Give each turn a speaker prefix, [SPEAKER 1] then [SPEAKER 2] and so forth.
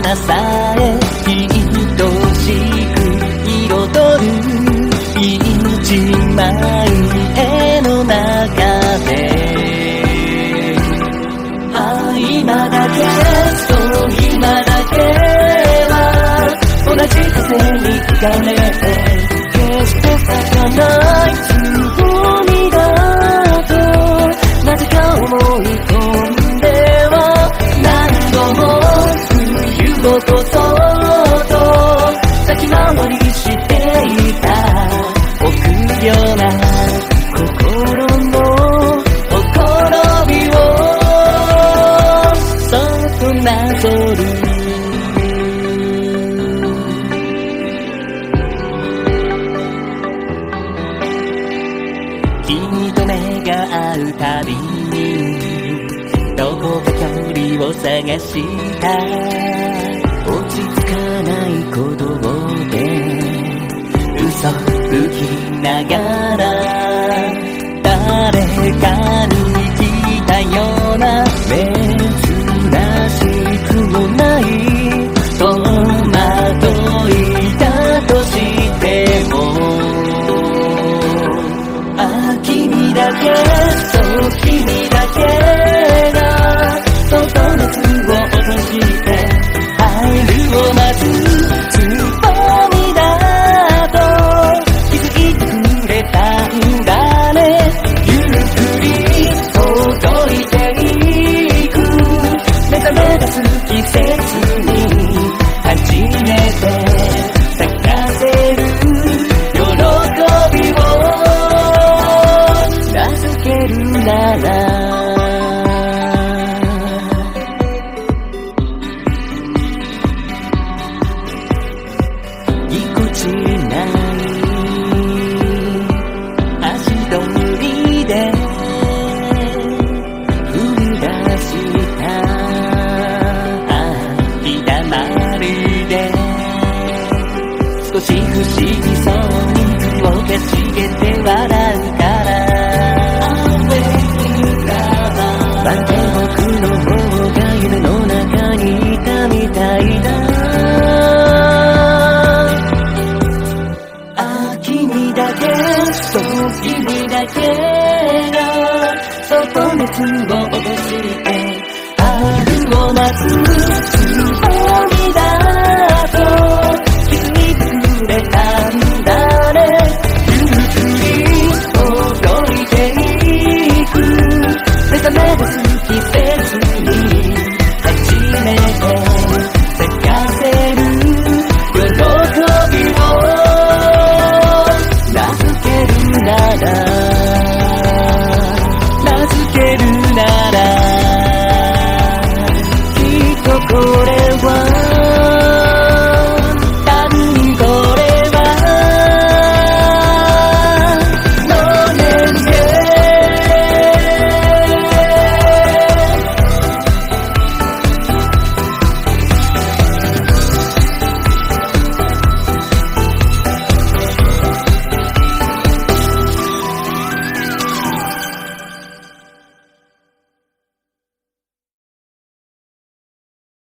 [SPEAKER 1] 花さえ愛しく彩る一枚絵の中で。あ今だけそう今だけは同じ風に吹かれてうたびにどこか距離を探した。落ち着かない鼓動で嘘吹きながら誰かにけそう君だけが外熱を落として春を待つつぼみだと気づいてくれたんだね。ゆっくり届いていく。目覚め出す季節に初めてし不思議そうに雲が茂って笑う